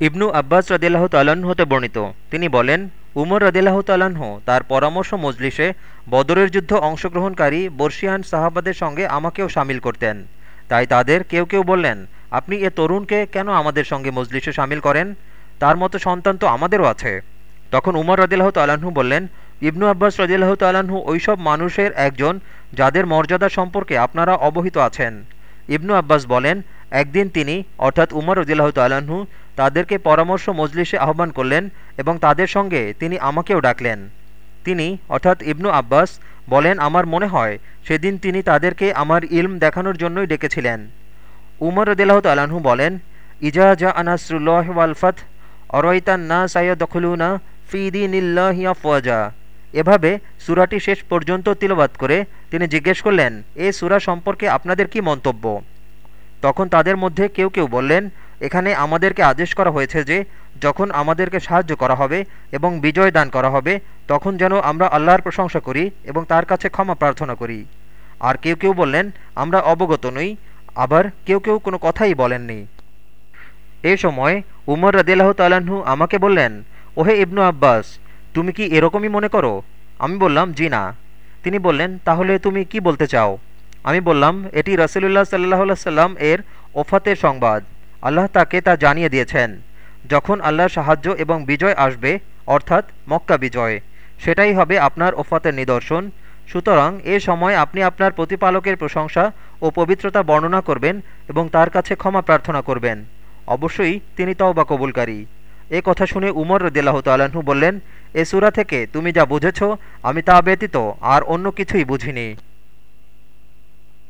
ইবনু আব্বাস রদিল্লাহ তাল্লাহ্ন হতে বর্ণিত। তিনি বলেন, উমর রদিল্লাহ তাল্লাহ্ন তার পরামর্শ মজলিসে বদরের যুদ্ধ অংশগ্রহণকারী বর্ষিয়ান সাহাবাদের সঙ্গে আমাকেও সামিল করতেন। তাই তাদের কেউ কেউ বললেন, আপনি এ তরুণকে কেন আমাদের সঙ্গে মজলিসে সামিল করেন? তার মতো সন্তান তো আমাদেরও আছে। তখন উমর রদিল্লাহ তাল্লাহ্ন বললেন, ইবনু আব্বাস রদিল্লাহ তাল্লাহ্ন ওইসব মানুষের একজন যাদের মর্যাদা সম্পর্কে আপনারা অবহিত আছেন। ইবনু আব্বাস বলেন, একদিন তিনি, অর্থাৎ উমর রদিল্লাহ তাল্লাহ্ন তাদেরকে পরামর্শ মজলিসে আহ্বান করলেন এবং তাদের সঙ্গে তিনি আমাকেও ডাকলেন। তিনি, অর্থাৎ ইবনু আব্বাস, বলেন, আমার মনে হয়, সেদিন তিনি তাদেরকে আমার ইলম দেখানোর জন্যই ডেকেছিলেন। উমর রদিল্লাহ তাল্লাহ্ন বলেন, ইজা জা আনাসরুল্লাহ ওয়ালফত অরয়তান না সাইয়দ দখলুনা ফিদিনিল্লাহিয়া এভাবে সুরাটি শেষ পর্যন্ত তিলবাত করে তিনি জিজ্ঞেস করলেন, এ সুরা সম্পর্কে আপনাদের কি মন্তব্য? তখন তাদের মধ্যে কেউ কেউ বললেন, এখানে আমাদেরকে আদেশ করা হয়েছে যে, যখন আমাদেরকে সাহায্য করা হবে এবং বিজয় দান করা হবে, তখন যেন আমরা আল্লাহর প্রশংসা করি এবং তার কাছে ক্ষমা প্রার্থনা করি। আর কেউ কেউ বললেন, আমরা অবগত নই। আবার কেউ কেউ কোনো কথাই বলেননি। এ সময় উমর রদিল্লাহ তাল্লাহ্ন আমাকে বললেন, ওহে ইবনু আব্বাস, তুমি কি এরকমই মনে করো? আমি বললাম, জি না। তিনি বললেন, তাহলে তুমি কি বলতে চাও? আমি বললাম, এটি রসুলুল্লাহ সাল্লাহ সাল্লাম এর ওফাতের সংবাদ। আল্লাহ তাকে তা জানিয়ে দিয়েছেন। যখন আল্লাহর সাহায্য এবং বিজয় আসবে, অর্থাৎ মক্কা বিজয়, সেটাই হবে আপনার ওফাতের নিদর্শন। সুতরাং এ সময় আপনি আপনার প্রতিপালকের প্রশংসা ও পবিত্রতা বর্ণনা করবেন এবং তার কাছে ক্ষমা প্রার্থনা করবেন। অবশ্যই তিনি তওবা কবুলকারী। এ কথা শুনে উমর রদিল্লাহ তাল্লাহ্ন বললেন এ সুরা থেকে তুমি যা বুঝেছ আমি তা ব্যতীত আর অন্য কিছুই বুঝিনি।